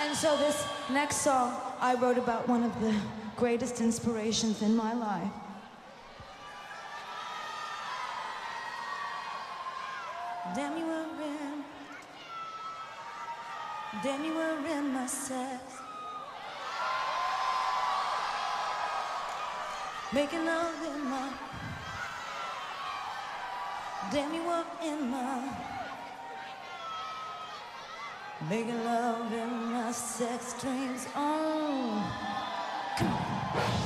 And so this next song, I wrote about one of the greatest inspirations in my life. Damn, you were in. Damn, you were in my sex. Making love in my. Damn, you were in my. Making love in my sex dreams oh. Come on.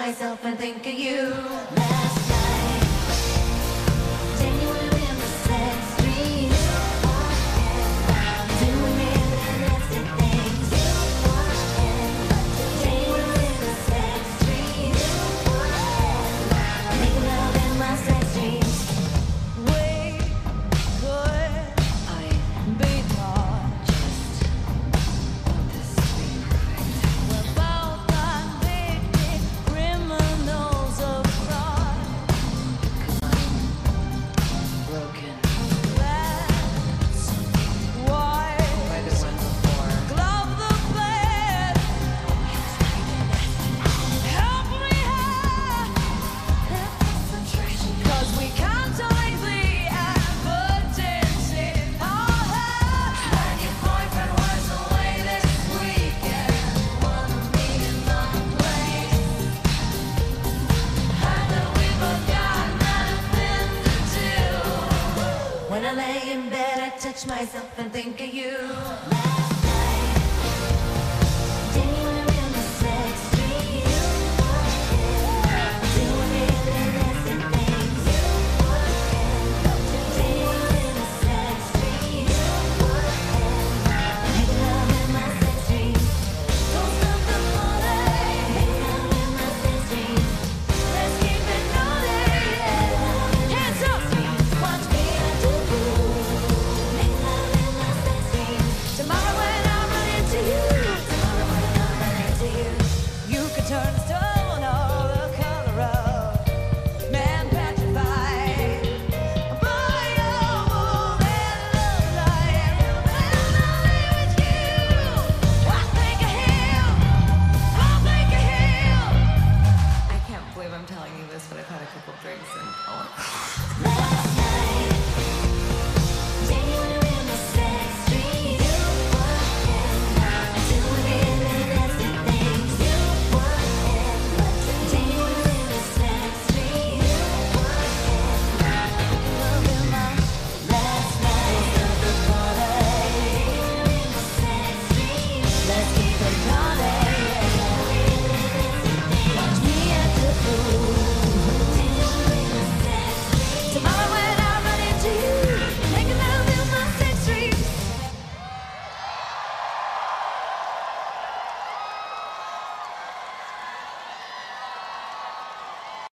myself and think of you. touch myself and think of you.